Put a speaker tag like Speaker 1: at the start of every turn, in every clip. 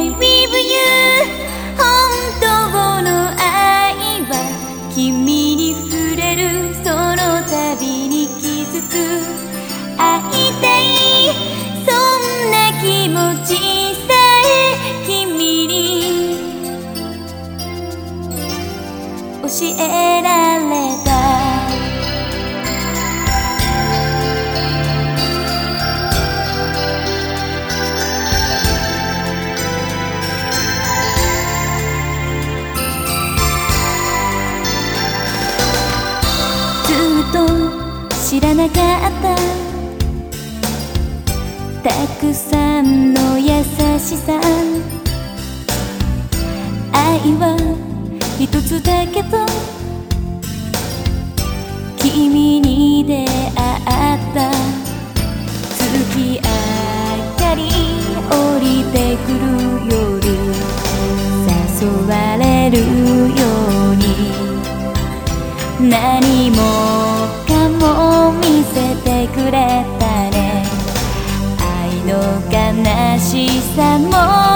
Speaker 1: I live you 本当の愛は君に触れるその度に気づく会いたい。そんな気持ちさえ君に。教えられ知らなかった。たくさんの優しさ。愛は一つだけど君に出会った。月明かり降りてくる夜。誘われる。れたね。愛の悲しさも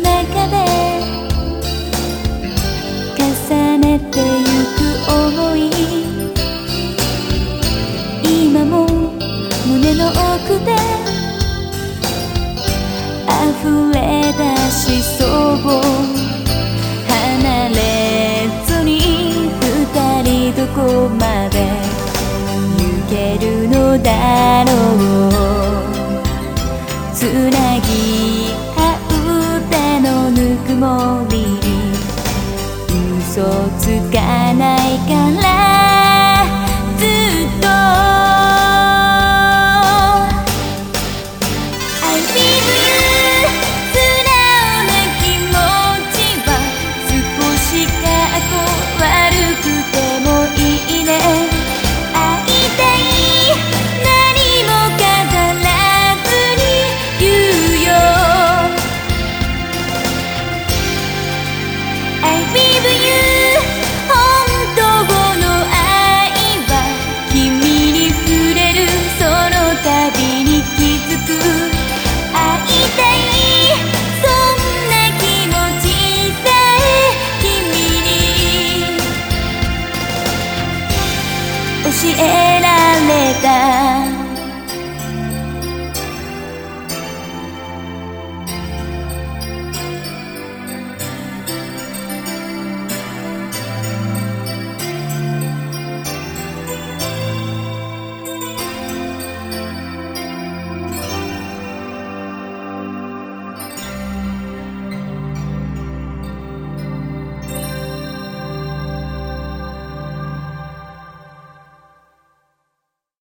Speaker 1: の中で重ねてゆく想い。今も胸の奥で溢れ出しそう。離れずに二人どこまで行けるのだろう。かないから